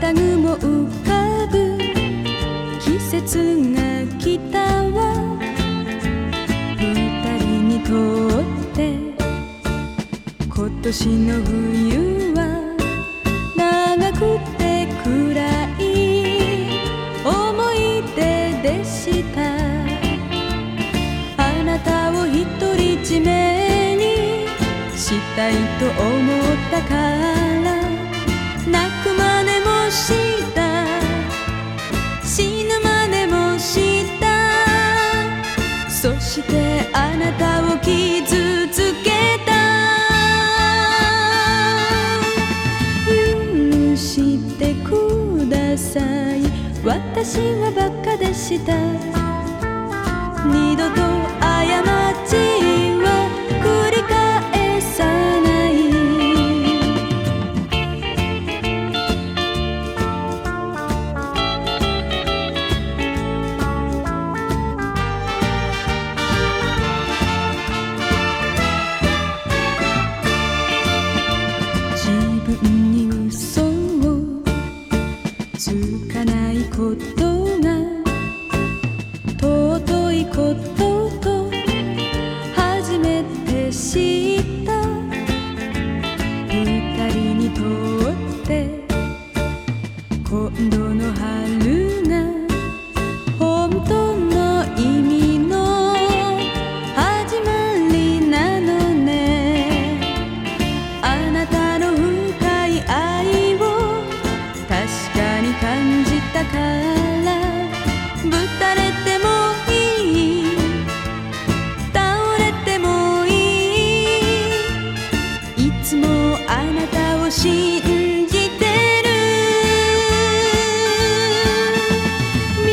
タグも浮かぶ。季節が来たわ。二人にとって。今年の冬は。長くて暗い。思い出でした。あなたを独り占めにしたいと思ったから。さい。私はバカでした。二度とつかないことが尊いことと初めて知った。二人にとって今度の春だからぶたれてもいい。倒れてもいい。いつもあなたを信じてる。見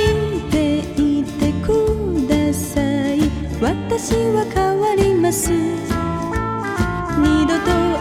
ていてください。私は変わります。二度と